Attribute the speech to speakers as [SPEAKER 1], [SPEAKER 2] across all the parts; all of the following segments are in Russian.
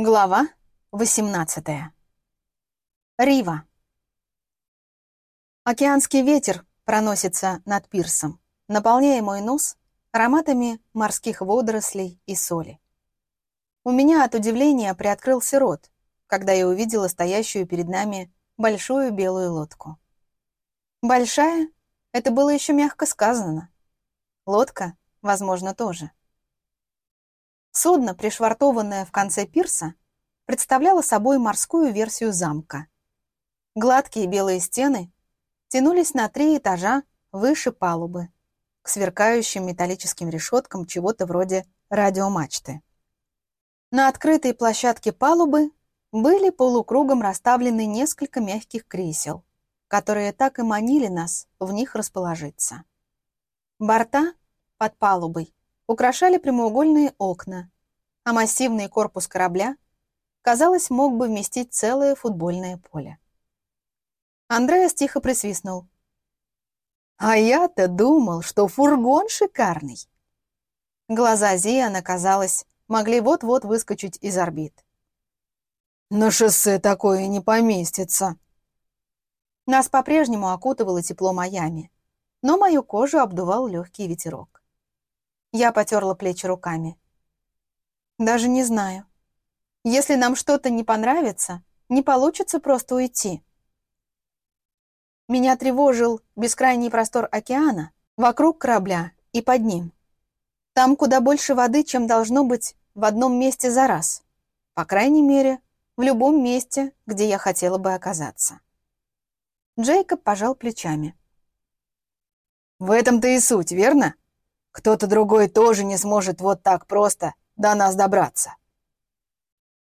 [SPEAKER 1] Глава 18. Рива. Океанский ветер проносится над пирсом, наполняя мой нос ароматами морских водорослей и соли. У меня от удивления приоткрылся рот, когда я увидела стоящую перед нами большую белую лодку. Большая — это было еще мягко сказано. Лодка, возможно, тоже. Судно, пришвартованное в конце пирса, представляло собой морскую версию замка. Гладкие белые стены тянулись на три этажа выше палубы, к сверкающим металлическим решеткам чего-то вроде радиомачты. На открытой площадке палубы были полукругом расставлены несколько мягких кресел, которые так и манили нас в них расположиться. Борта под палубой украшали прямоугольные окна, а массивный корпус корабля, казалось, мог бы вместить целое футбольное поле. Андреас тихо присвистнул. «А я-то думал, что фургон шикарный!» Глаза Зиана, казалось, могли вот-вот выскочить из орбит. «На шоссе такое не поместится!» Нас по-прежнему окутывало тепло Майами, но мою кожу обдувал легкий ветерок. Я потерла плечи руками. Даже не знаю. Если нам что-то не понравится, не получится просто уйти. Меня тревожил бескрайний простор океана, вокруг корабля и под ним. Там куда больше воды, чем должно быть в одном месте за раз. По крайней мере, в любом месте, где я хотела бы оказаться. Джейкоб пожал плечами. «В этом-то и суть, верно?» Кто-то другой тоже не сможет вот так просто до нас добраться.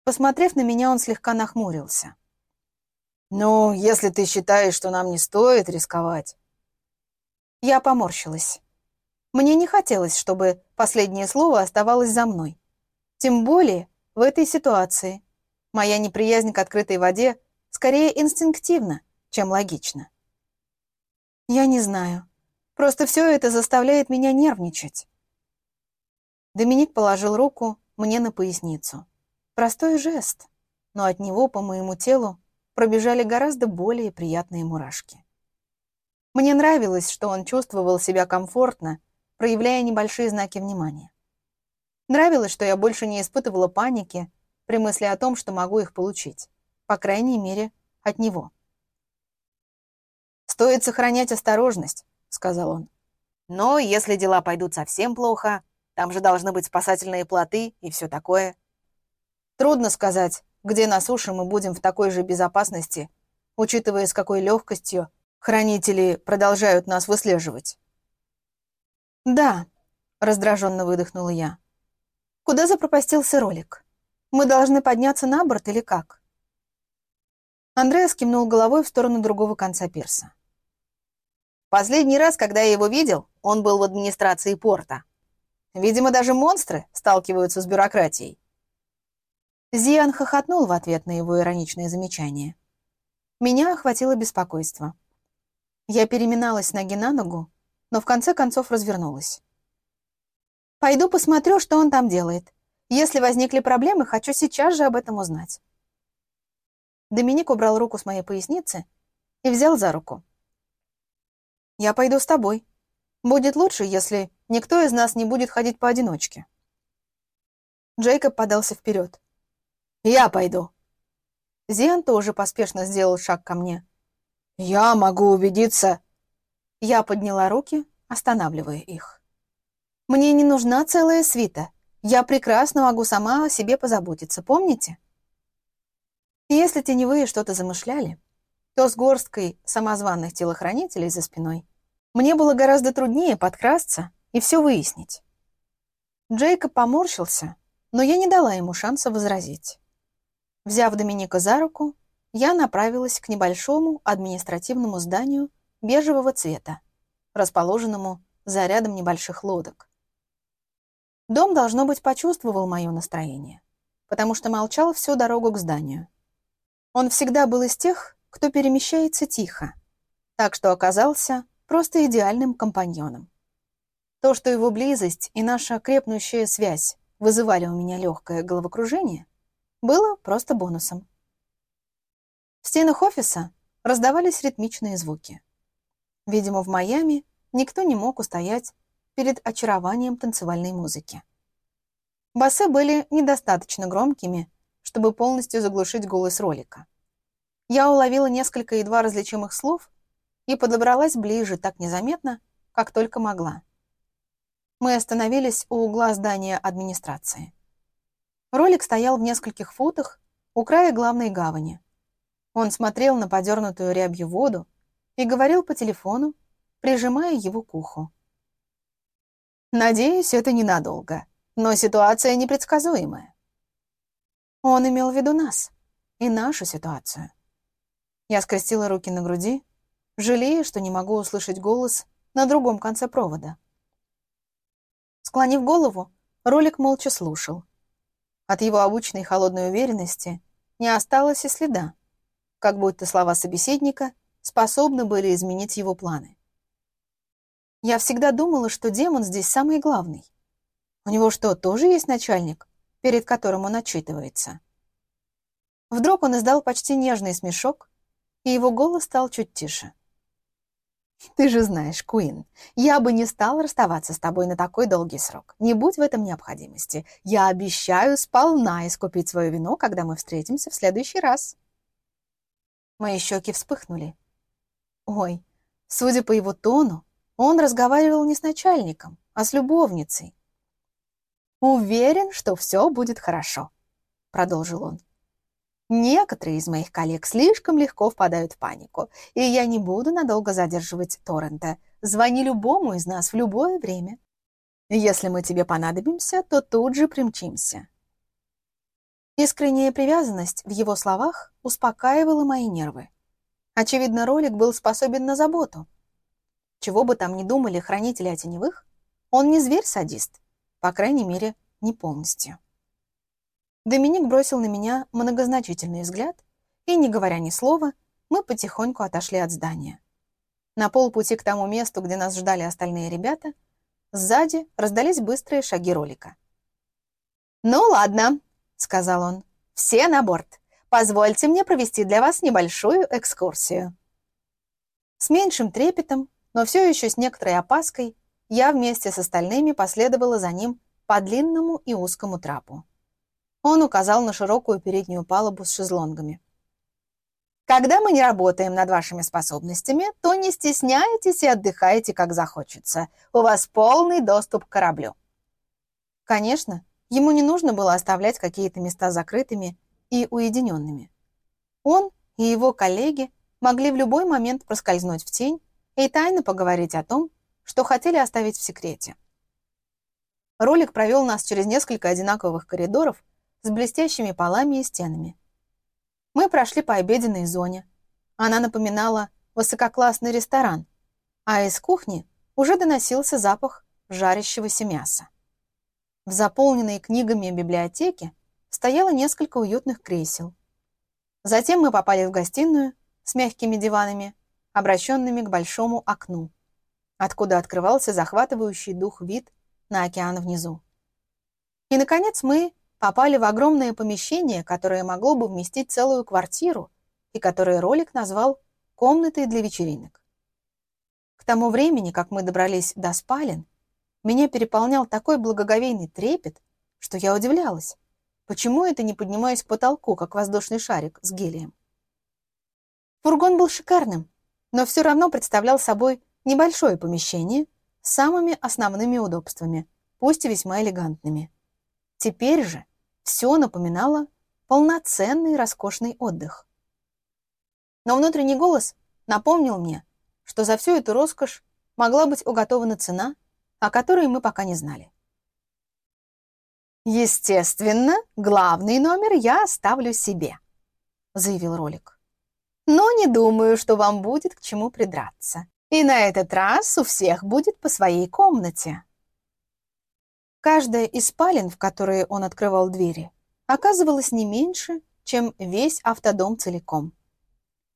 [SPEAKER 1] Посмотрев на меня, он слегка нахмурился. «Ну, если ты считаешь, что нам не стоит рисковать...» Я поморщилась. Мне не хотелось, чтобы последнее слово оставалось за мной. Тем более в этой ситуации. Моя неприязнь к открытой воде скорее инстинктивна, чем логична. Я не знаю. Просто все это заставляет меня нервничать. Доминик положил руку мне на поясницу. Простой жест, но от него по моему телу пробежали гораздо более приятные мурашки. Мне нравилось, что он чувствовал себя комфортно, проявляя небольшие знаки внимания. Нравилось, что я больше не испытывала паники при мысли о том, что могу их получить. По крайней мере, от него. Стоит сохранять осторожность, сказал он. «Но если дела пойдут совсем плохо, там же должны быть спасательные плоты и все такое. Трудно сказать, где на суше мы будем в такой же безопасности, учитывая, с какой легкостью хранители продолжают нас выслеживать». «Да», — раздраженно выдохнула я. «Куда запропастился ролик? Мы должны подняться на борт или как?» Андреас кивнул головой в сторону другого конца пирса. Последний раз, когда я его видел, он был в администрации порта. Видимо, даже монстры сталкиваются с бюрократией. Зиан хохотнул в ответ на его ироничное замечание. Меня охватило беспокойство. Я переминалась ноги на ногу, но в конце концов развернулась. «Пойду посмотрю, что он там делает. Если возникли проблемы, хочу сейчас же об этом узнать». Доминик убрал руку с моей поясницы и взял за руку. Я пойду с тобой. Будет лучше, если никто из нас не будет ходить поодиночке. Джейкоб подался вперед. Я пойду. Зиан тоже поспешно сделал шаг ко мне. Я могу убедиться. Я подняла руки, останавливая их. Мне не нужна целая свита. Я прекрасно могу сама о себе позаботиться, помните? Если теневые что-то замышляли, то с горсткой самозваных телохранителей за спиной мне было гораздо труднее подкрасться и все выяснить. Джейкоб поморщился, но я не дала ему шанса возразить. Взяв Доминика за руку, я направилась к небольшому административному зданию бежевого цвета, расположенному за рядом небольших лодок. Дом, должно быть, почувствовал мое настроение, потому что молчал всю дорогу к зданию. Он всегда был из тех, кто перемещается тихо, так что оказался просто идеальным компаньоном. То, что его близость и наша крепнущая связь вызывали у меня легкое головокружение, было просто бонусом. В стенах офиса раздавались ритмичные звуки. Видимо, в Майами никто не мог устоять перед очарованием танцевальной музыки. Басы были недостаточно громкими, чтобы полностью заглушить голос ролика. Я уловила несколько едва различимых слов и подобралась ближе так незаметно, как только могла. Мы остановились у угла здания администрации. Ролик стоял в нескольких футах у края главной гавани. Он смотрел на подернутую рябью воду и говорил по телефону, прижимая его к уху. «Надеюсь, это ненадолго, но ситуация непредсказуемая». Он имел в виду нас и нашу ситуацию. Я скрестила руки на груди, жалея, что не могу услышать голос на другом конце провода. Склонив голову, ролик молча слушал. От его обычной холодной уверенности не осталось и следа, как будто слова собеседника способны были изменить его планы. Я всегда думала, что демон здесь самый главный. У него что, тоже есть начальник, перед которым он отчитывается? Вдруг он издал почти нежный смешок, и его голос стал чуть тише. «Ты же знаешь, Куин, я бы не стал расставаться с тобой на такой долгий срок. Не будь в этом необходимости. Я обещаю сполна искупить свое вино, когда мы встретимся в следующий раз». Мои щеки вспыхнули. Ой, судя по его тону, он разговаривал не с начальником, а с любовницей. «Уверен, что все будет хорошо», — продолжил он. «Некоторые из моих коллег слишком легко впадают в панику, и я не буду надолго задерживать Торрента. Звони любому из нас в любое время. Если мы тебе понадобимся, то тут же примчимся». Искренняя привязанность в его словах успокаивала мои нервы. Очевидно, ролик был способен на заботу, чего бы там ни думали хранители теневых, он не зверь-садист, по крайней мере, не полностью. Доминик бросил на меня многозначительный взгляд, и, не говоря ни слова, мы потихоньку отошли от здания. На полпути к тому месту, где нас ждали остальные ребята, сзади раздались быстрые шаги ролика. «Ну ладно», — сказал он, — «все на борт. Позвольте мне провести для вас небольшую экскурсию». С меньшим трепетом но все еще с некоторой опаской я вместе с остальными последовала за ним по длинному и узкому трапу. Он указал на широкую переднюю палубу с шезлонгами. Когда мы не работаем над вашими способностями, то не стесняйтесь и отдыхайте, как захочется. У вас полный доступ к кораблю. Конечно, ему не нужно было оставлять какие-то места закрытыми и уединенными. Он и его коллеги могли в любой момент проскользнуть в тень и тайно поговорить о том, что хотели оставить в секрете. Ролик провел нас через несколько одинаковых коридоров с блестящими полами и стенами. Мы прошли по обеденной зоне. Она напоминала высококлассный ресторан, а из кухни уже доносился запах жарящегося мяса. В заполненной книгами библиотеке стояло несколько уютных кресел. Затем мы попали в гостиную с мягкими диванами обращенными к большому окну, откуда открывался захватывающий дух вид на океан внизу. И, наконец, мы попали в огромное помещение, которое могло бы вместить целую квартиру и которое ролик назвал «комнатой для вечеринок». К тому времени, как мы добрались до спален, меня переполнял такой благоговейный трепет, что я удивлялась, почему это не поднимаюсь к потолку, как воздушный шарик с гелием. Фургон был шикарным, но все равно представлял собой небольшое помещение с самыми основными удобствами, пусть и весьма элегантными. Теперь же все напоминало полноценный роскошный отдых. Но внутренний голос напомнил мне, что за всю эту роскошь могла быть уготована цена, о которой мы пока не знали. «Естественно, главный номер я оставлю себе», — заявил ролик но не думаю, что вам будет к чему придраться. И на этот раз у всех будет по своей комнате. Каждая из спален, в которые он открывал двери, оказывалась не меньше, чем весь автодом целиком.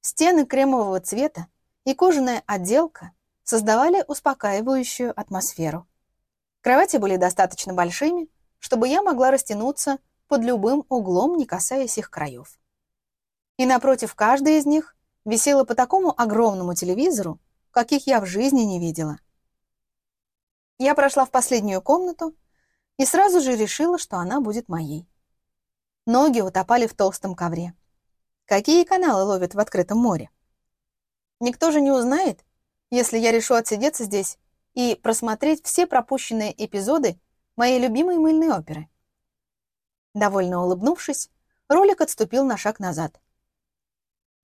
[SPEAKER 1] Стены кремового цвета и кожаная отделка создавали успокаивающую атмосферу. Кровати были достаточно большими, чтобы я могла растянуться под любым углом, не касаясь их краев. И напротив каждой из них висела по такому огромному телевизору, каких я в жизни не видела. Я прошла в последнюю комнату и сразу же решила, что она будет моей. Ноги утопали в толстом ковре. Какие каналы ловят в открытом море? Никто же не узнает, если я решу отсидеться здесь и просмотреть все пропущенные эпизоды моей любимой мыльной оперы. Довольно улыбнувшись, ролик отступил на шаг назад.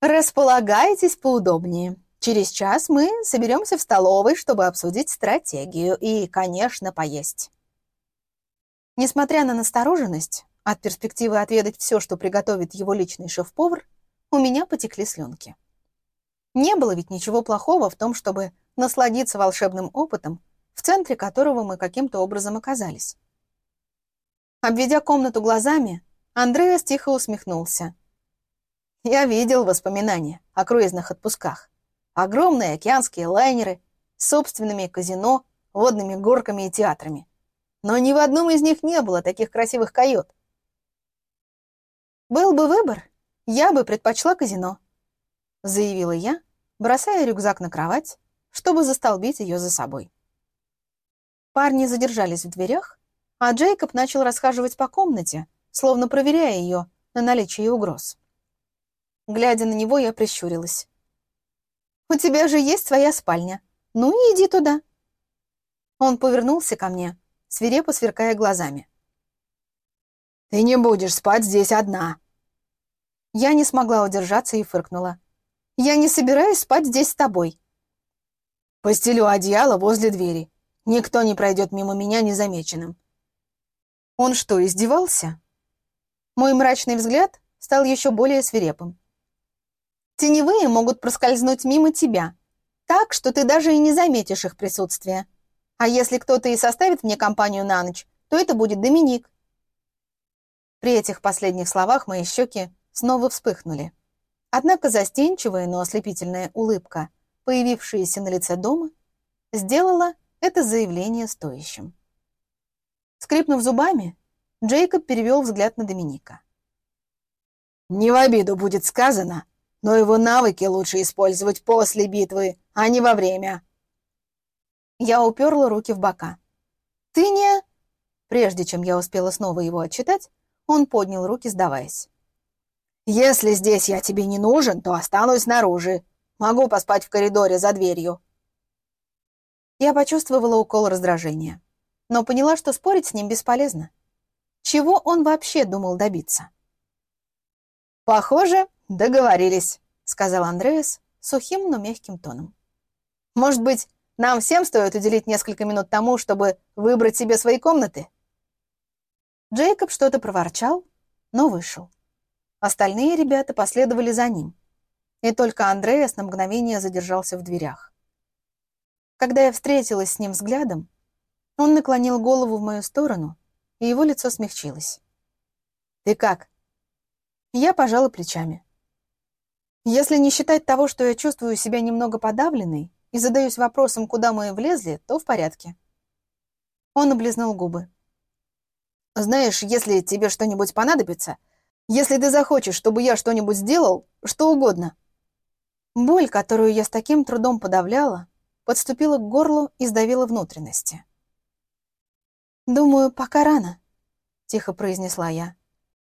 [SPEAKER 1] Располагайтесь поудобнее. Через час мы соберемся в столовой, чтобы обсудить стратегию и, конечно, поесть. Несмотря на настороженность от перспективы отведать все, что приготовит его личный шеф-повар, у меня потекли слюнки. Не было ведь ничего плохого в том, чтобы насладиться волшебным опытом, в центре которого мы каким-то образом оказались. Обведя комнату глазами, Андреас тихо усмехнулся. Я видел воспоминания о круизных отпусках. Огромные океанские лайнеры с собственными казино, водными горками и театрами. Но ни в одном из них не было таких красивых кают. «Был бы выбор, я бы предпочла казино», — заявила я, бросая рюкзак на кровать, чтобы застолбить ее за собой. Парни задержались в дверях, а Джейкоб начал расхаживать по комнате, словно проверяя ее на наличие угроз. Глядя на него, я прищурилась. «У тебя же есть своя спальня. Ну и иди туда». Он повернулся ко мне, свирепо сверкая глазами. «Ты не будешь спать здесь одна». Я не смогла удержаться и фыркнула. «Я не собираюсь спать здесь с тобой». «Постелю одеяло возле двери. Никто не пройдет мимо меня незамеченным». Он что, издевался? Мой мрачный взгляд стал еще более свирепым. Теневые могут проскользнуть мимо тебя, так, что ты даже и не заметишь их присутствия. А если кто-то и составит мне компанию на ночь, то это будет Доминик. При этих последних словах мои щеки снова вспыхнули. Однако застенчивая, но ослепительная улыбка, появившаяся на лице дома, сделала это заявление стоящим. Скрипнув зубами, Джейкоб перевел взгляд на Доминика. «Не в обиду будет сказано, но его навыки лучше использовать после битвы, а не во время. Я уперла руки в бока. «Ты не...» Прежде чем я успела снова его отчитать, он поднял руки, сдаваясь. «Если здесь я тебе не нужен, то останусь снаружи. Могу поспать в коридоре за дверью». Я почувствовала укол раздражения, но поняла, что спорить с ним бесполезно. Чего он вообще думал добиться? «Похоже, договорились», — сказал Андреас сухим, но мягким тоном. «Может быть, нам всем стоит уделить несколько минут тому, чтобы выбрать себе свои комнаты?» Джейкоб что-то проворчал, но вышел. Остальные ребята последовали за ним. И только Андреас на мгновение задержался в дверях. Когда я встретилась с ним взглядом, он наклонил голову в мою сторону, и его лицо смягчилось. «Ты как?» Я пожала плечами. Если не считать того, что я чувствую себя немного подавленной и задаюсь вопросом, куда мы влезли, то в порядке. Он облизнул губы. «Знаешь, если тебе что-нибудь понадобится, если ты захочешь, чтобы я что-нибудь сделал, что угодно». Боль, которую я с таким трудом подавляла, подступила к горлу и сдавила внутренности. «Думаю, пока рано», — тихо произнесла я.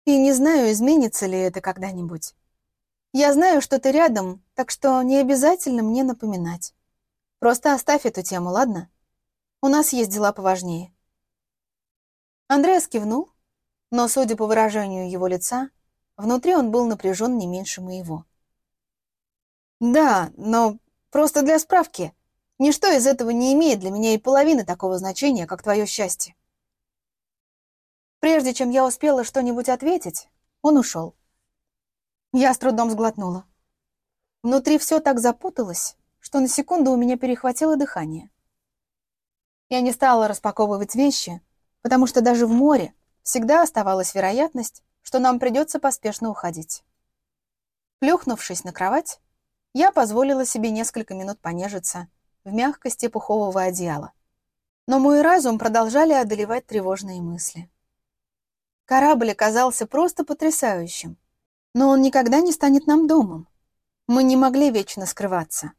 [SPEAKER 1] И не знаю, изменится ли это когда-нибудь. Я знаю, что ты рядом, так что не обязательно мне напоминать. Просто оставь эту тему, ладно? У нас есть дела поважнее. Андреас кивнул, но, судя по выражению его лица, внутри он был напряжен не меньше моего. Да, но просто для справки. Ничто из этого не имеет для меня и половины такого значения, как твое счастье. Прежде чем я успела что-нибудь ответить, он ушел. Я с трудом сглотнула. Внутри все так запуталось, что на секунду у меня перехватило дыхание. Я не стала распаковывать вещи, потому что даже в море всегда оставалась вероятность, что нам придется поспешно уходить. Плюхнувшись на кровать, я позволила себе несколько минут понежиться в мягкости пухового одеяла. Но мой разум продолжали одолевать тревожные мысли. Корабль оказался просто потрясающим. Но он никогда не станет нам домом. Мы не могли вечно скрываться.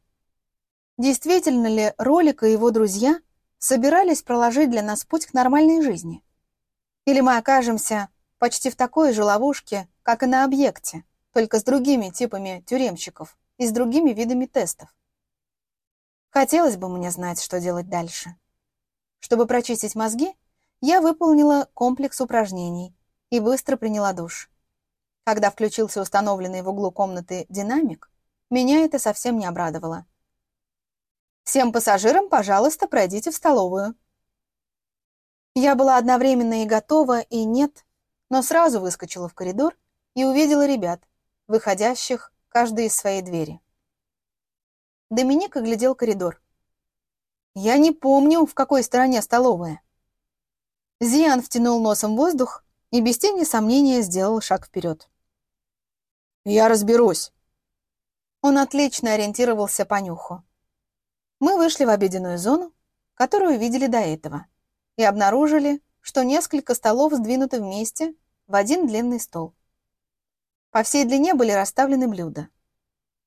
[SPEAKER 1] Действительно ли Ролик и его друзья собирались проложить для нас путь к нормальной жизни? Или мы окажемся почти в такой же ловушке, как и на объекте, только с другими типами тюремщиков и с другими видами тестов? Хотелось бы мне знать, что делать дальше. Чтобы прочистить мозги, я выполнила комплекс упражнений и быстро приняла душ. Когда включился установленный в углу комнаты динамик, меня это совсем не обрадовало. «Всем пассажирам, пожалуйста, пройдите в столовую». Я была одновременно и готова, и нет, но сразу выскочила в коридор и увидела ребят, выходящих каждый из своей двери. Доминик оглядел коридор. «Я не помню, в какой стороне столовая». Зиан втянул носом воздух и без тени сомнения сделал шаг вперед. «Я разберусь». Он отлично ориентировался по нюху. Мы вышли в обеденную зону, которую видели до этого, и обнаружили, что несколько столов сдвинуты вместе в один длинный стол. По всей длине были расставлены блюда.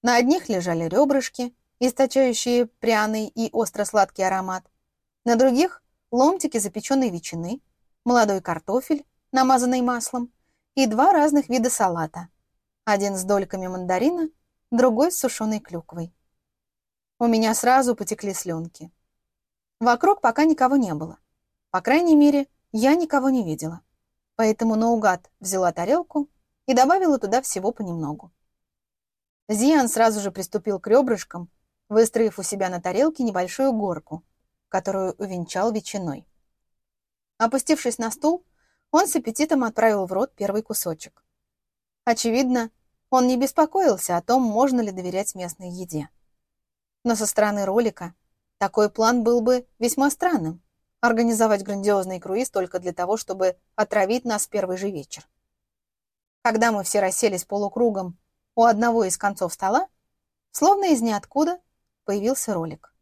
[SPEAKER 1] На одних лежали ребрышки, источающие пряный и остро-сладкий аромат. На других — ломтики запеченной ветчины, молодой картофель, намазанный маслом, и два разных вида салата, один с дольками мандарина, другой с сушеной клюквой. У меня сразу потекли слюнки. Вокруг пока никого не было. По крайней мере, я никого не видела. Поэтому наугад взяла тарелку и добавила туда всего понемногу. Зиан сразу же приступил к ребрышкам, выстроив у себя на тарелке небольшую горку, которую увенчал ветчиной. Опустившись на стул, он с аппетитом отправил в рот первый кусочек. Очевидно, он не беспокоился о том, можно ли доверять местной еде. Но со стороны ролика такой план был бы весьма странным – организовать грандиозный круиз только для того, чтобы отравить нас первый же вечер. Когда мы все расселись полукругом у одного из концов стола, словно из ниоткуда появился ролик.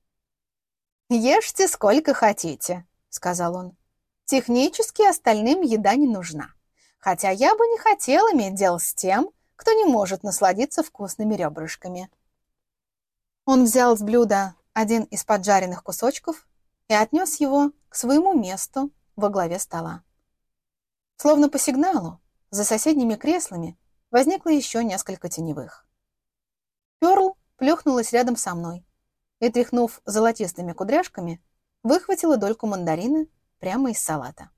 [SPEAKER 1] «Ешьте сколько хотите», — сказал он. «Технически остальным еда не нужна. Хотя я бы не хотел иметь дело с тем, кто не может насладиться вкусными ребрышками. Он взял с блюда один из поджаренных кусочков и отнес его к своему месту во главе стола. Словно по сигналу, за соседними креслами возникло еще несколько теневых. Перл плюхнулась рядом со мной и, тряхнув золотистыми кудряшками, выхватила дольку мандарина прямо из салата.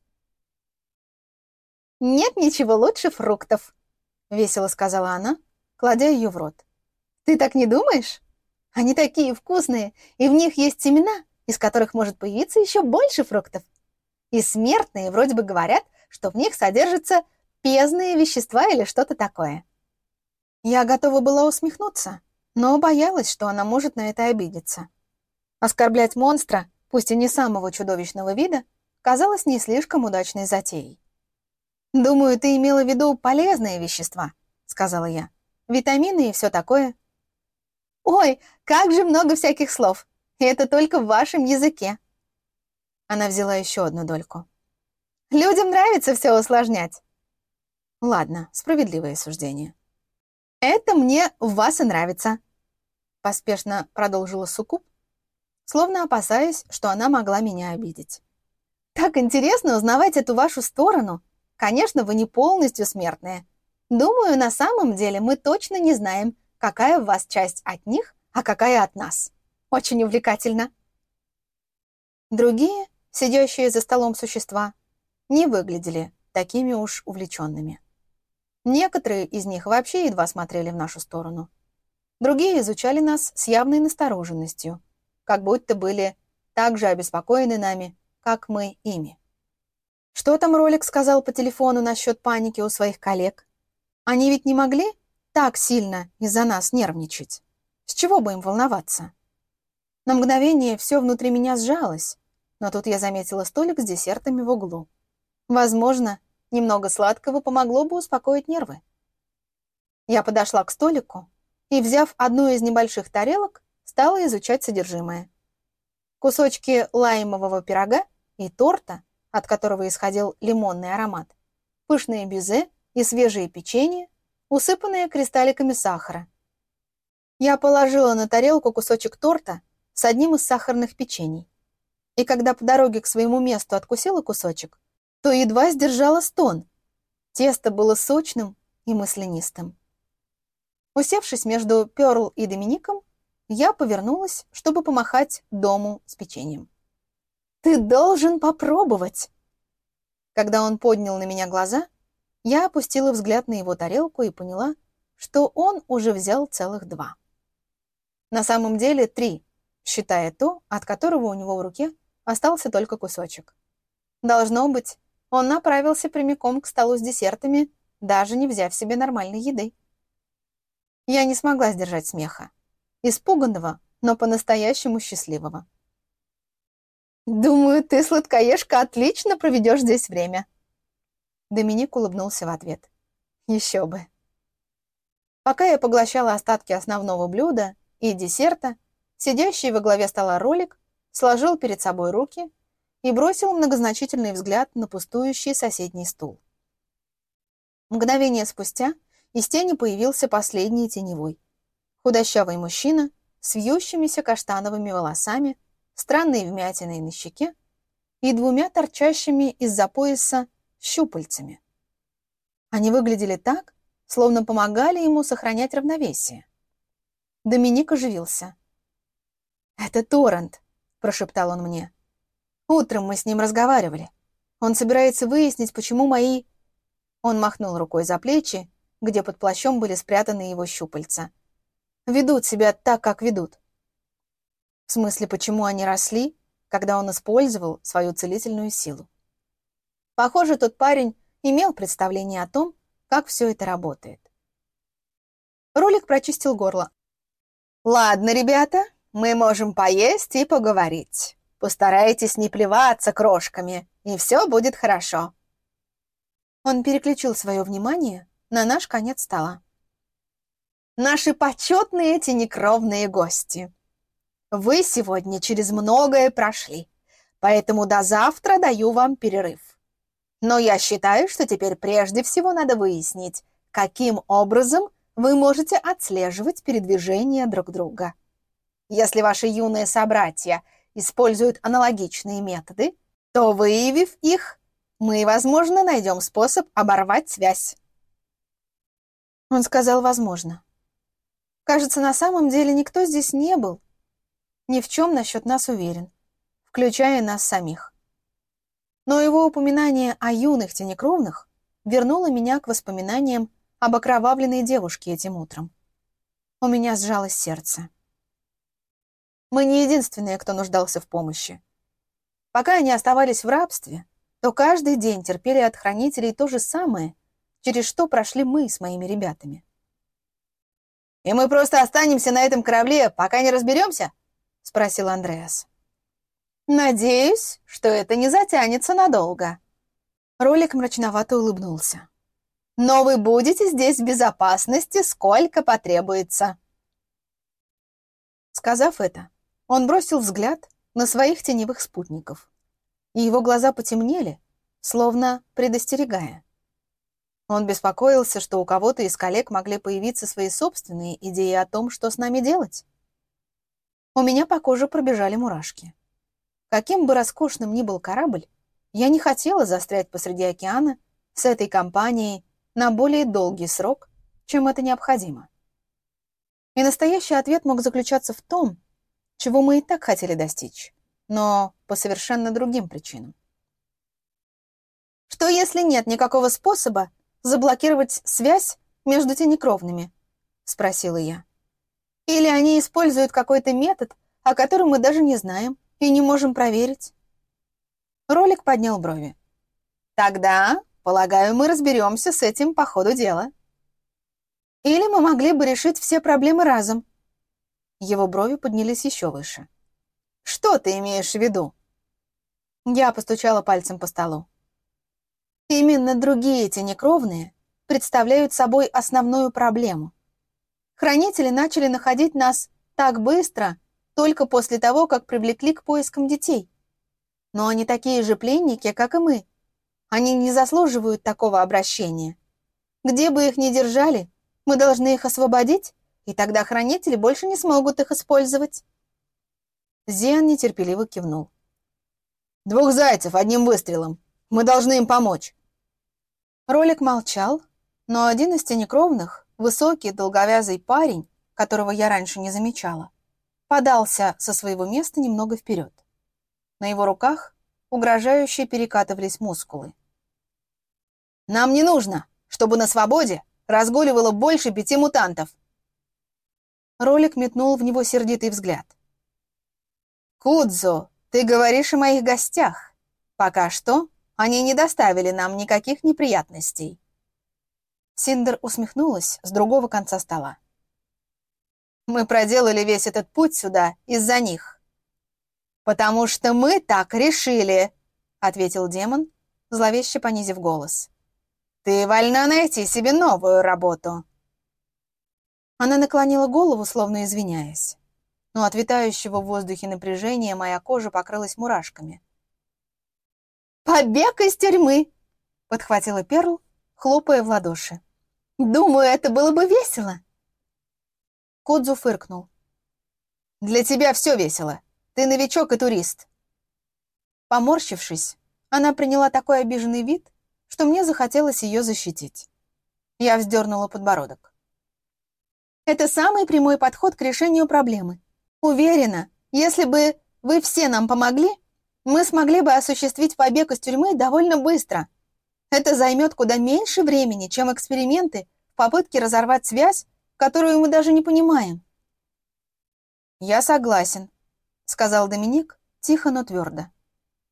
[SPEAKER 1] «Нет ничего лучше фруктов», — весело сказала она, кладя ее в рот. «Ты так не думаешь? Они такие вкусные, и в них есть семена, из которых может появиться еще больше фруктов. И смертные вроде бы говорят, что в них содержатся пезные вещества или что-то такое». Я готова была усмехнуться, но боялась, что она может на это обидеться. Оскорблять монстра, пусть и не самого чудовищного вида, казалось не слишком удачной затеей. «Думаю, ты имела в виду полезные вещества», — сказала я. «Витамины и все такое». «Ой, как же много всяких слов! И это только в вашем языке!» Она взяла еще одну дольку. «Людям нравится все усложнять». «Ладно, справедливое суждение». «Это мне в вас и нравится», — поспешно продолжила Сукуб, словно опасаясь, что она могла меня обидеть. «Так интересно узнавать эту вашу сторону», Конечно, вы не полностью смертные. Думаю, на самом деле мы точно не знаем, какая в вас часть от них, а какая от нас. Очень увлекательно. Другие, сидящие за столом существа, не выглядели такими уж увлеченными. Некоторые из них вообще едва смотрели в нашу сторону. Другие изучали нас с явной настороженностью, как будто были так же обеспокоены нами, как мы ими. Что там Ролик сказал по телефону насчет паники у своих коллег? Они ведь не могли так сильно из-за нас нервничать. С чего бы им волноваться? На мгновение все внутри меня сжалось, но тут я заметила столик с десертами в углу. Возможно, немного сладкого помогло бы успокоить нервы. Я подошла к столику и, взяв одну из небольших тарелок, стала изучать содержимое. Кусочки лаймового пирога и торта от которого исходил лимонный аромат, пышные безе и свежее печенье, усыпанное кристалликами сахара. Я положила на тарелку кусочек торта с одним из сахарных печений. И когда по дороге к своему месту откусила кусочек, то едва сдержала стон. Тесто было сочным и маслянистым. Усевшись между Перл и Домиником, я повернулась, чтобы помахать дому с печеньем. «Ты должен попробовать!» Когда он поднял на меня глаза, я опустила взгляд на его тарелку и поняла, что он уже взял целых два. На самом деле три, считая то, от которого у него в руке остался только кусочек. Должно быть, он направился прямиком к столу с десертами, даже не взяв себе нормальной еды. Я не смогла сдержать смеха. Испуганного, но по-настоящему счастливого. «Думаю, ты, сладкоежка, отлично проведешь здесь время». Доминик улыбнулся в ответ. «Еще бы». Пока я поглощала остатки основного блюда и десерта, сидящий во главе стола ролик сложил перед собой руки и бросил многозначительный взгляд на пустующий соседний стул. Мгновение спустя из тени появился последний теневой. Худощавый мужчина с вьющимися каштановыми волосами, странной вмятиной на щеке и двумя торчащими из-за пояса щупальцами. Они выглядели так, словно помогали ему сохранять равновесие. Доминик оживился. «Это Торрент», — прошептал он мне. «Утром мы с ним разговаривали. Он собирается выяснить, почему мои...» Он махнул рукой за плечи, где под плащом были спрятаны его щупальца. «Ведут себя так, как ведут». В смысле, почему они росли, когда он использовал свою целительную силу. Похоже, тот парень имел представление о том, как все это работает. Ролик прочистил горло. «Ладно, ребята, мы можем поесть и поговорить. Постарайтесь не плеваться крошками, и все будет хорошо». Он переключил свое внимание на наш конец стола. «Наши почетные эти некровные гости. Вы сегодня через многое прошли, поэтому до завтра даю вам перерыв. Но я считаю, что теперь прежде всего надо выяснить, каким образом вы можете отслеживать передвижение друг друга. Если ваши юные собратья используют аналогичные методы, то, выявив их, мы, возможно, найдем способ оборвать связь. Он сказал «возможно». Кажется, на самом деле никто здесь не был, ни в чем насчет нас уверен, включая нас самих. Но его упоминание о юных тенекровных вернуло меня к воспоминаниям об окровавленной девушке этим утром. У меня сжалось сердце. Мы не единственные, кто нуждался в помощи. Пока они оставались в рабстве, то каждый день терпели от хранителей то же самое, через что прошли мы с моими ребятами. «И мы просто останемся на этом корабле, пока не разберемся?» — спросил Андреас. «Надеюсь, что это не затянется надолго». Ролик мрачновато улыбнулся. «Но вы будете здесь в безопасности, сколько потребуется». Сказав это, он бросил взгляд на своих теневых спутников, и его глаза потемнели, словно предостерегая. Он беспокоился, что у кого-то из коллег могли появиться свои собственные идеи о том, что с нами делать. У меня по коже пробежали мурашки. Каким бы роскошным ни был корабль, я не хотела застрять посреди океана с этой компанией на более долгий срок, чем это необходимо. И настоящий ответ мог заключаться в том, чего мы и так хотели достичь, но по совершенно другим причинам. Что если нет никакого способа заблокировать связь между тенекровными? Спросила я. Или они используют какой-то метод, о котором мы даже не знаем и не можем проверить? Ролик поднял брови. Тогда, полагаю, мы разберемся с этим по ходу дела. Или мы могли бы решить все проблемы разом, его брови поднялись еще выше. «Что ты имеешь в виду?» Я постучала пальцем по столу. Именно другие тенекровные представляют собой основную проблему. Хранители начали находить нас так быстро, только после того, как привлекли к поискам детей. Но они такие же пленники, как и мы. Они не заслуживают такого обращения. Где бы их ни держали, мы должны их освободить, и тогда хранители больше не смогут их использовать. Зиан нетерпеливо кивнул. «Двух зайцев одним выстрелом. Мы должны им помочь». Ролик молчал, но один из тенекровных, высокий, долговязый парень, которого я раньше не замечала, подался со своего места немного вперед. На его руках угрожающе перекатывались мускулы. «Нам не нужно, чтобы на свободе разгуливало больше пяти мутантов!» Ролик метнул в него сердитый взгляд. «Кудзо, ты говоришь о моих гостях. Пока что они не доставили нам никаких неприятностей». Синдер усмехнулась с другого конца стола. «Мы проделали весь этот путь сюда из-за них». «Потому что мы так решили», — ответил демон, зловеще понизив голос. «Ты вольна найти себе новую работу». Она наклонила голову, словно извиняясь. Но от витающего в воздухе напряжения моя кожа покрылась мурашками. «Побег из тюрьмы!» — подхватила Перл, хлопая в ладоши. «Думаю, это было бы весело!» Кодзу фыркнул. «Для тебя все весело. Ты новичок и турист». Поморщившись, она приняла такой обиженный вид, что мне захотелось ее защитить. Я вздернула подбородок. «Это самый прямой подход к решению проблемы. Уверена, если бы вы все нам помогли, мы смогли бы осуществить побег из тюрьмы довольно быстро. Это займет куда меньше времени, чем эксперименты в попытке разорвать связь, которую мы даже не понимаем. «Я согласен», — сказал Доминик, тихо, но твердо.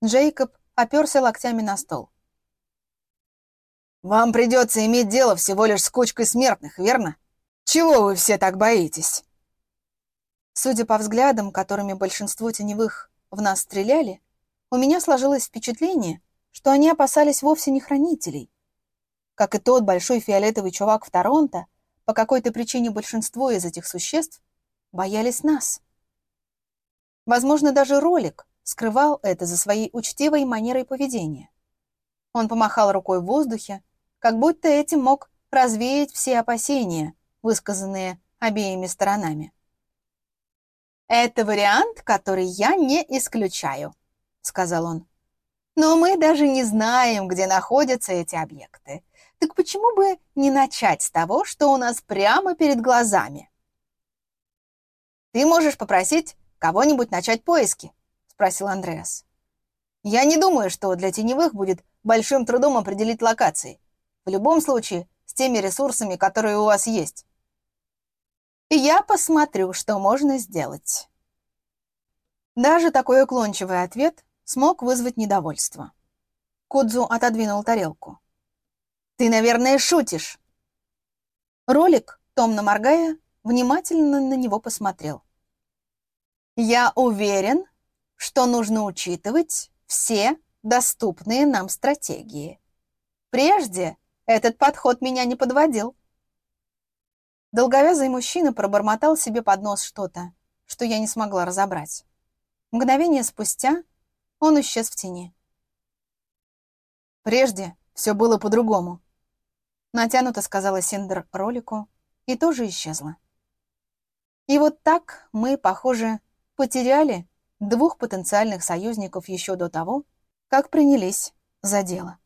[SPEAKER 1] Джейкоб оперся локтями на стол. «Вам придется иметь дело всего лишь с кучкой смертных, верно? Чего вы все так боитесь?» Судя по взглядам, которыми большинство теневых в нас стреляли, у меня сложилось впечатление, что они опасались вовсе не хранителей. Как и тот большой фиолетовый чувак в Торонто, по какой-то причине большинство из этих существ боялись нас. Возможно, даже ролик скрывал это за своей учтивой манерой поведения. Он помахал рукой в воздухе, как будто этим мог развеять все опасения, высказанные обеими сторонами. «Это вариант, который я не исключаю», сказал он. «Но мы даже не знаем, где находятся эти объекты. Так почему бы не начать с того, что у нас прямо перед глазами?» «Ты можешь попросить кого-нибудь начать поиски?» — спросил Андреас. «Я не думаю, что для теневых будет большим трудом определить локации. В любом случае, с теми ресурсами, которые у вас есть». «Я посмотрю, что можно сделать». Даже такой уклончивый ответ смог вызвать недовольство. Кудзу отодвинул тарелку. «Ты, наверное, шутишь!» Ролик, томно моргая, внимательно на него посмотрел. «Я уверен, что нужно учитывать все доступные нам стратегии. Прежде этот подход меня не подводил». Долговязый мужчина пробормотал себе под нос что-то, что я не смогла разобрать. Мгновение спустя он исчез в тени. Прежде все было по-другому. Натянуто сказала Синдер ролику и тоже исчезла. И вот так мы, похоже, потеряли двух потенциальных союзников еще до того, как принялись за дело.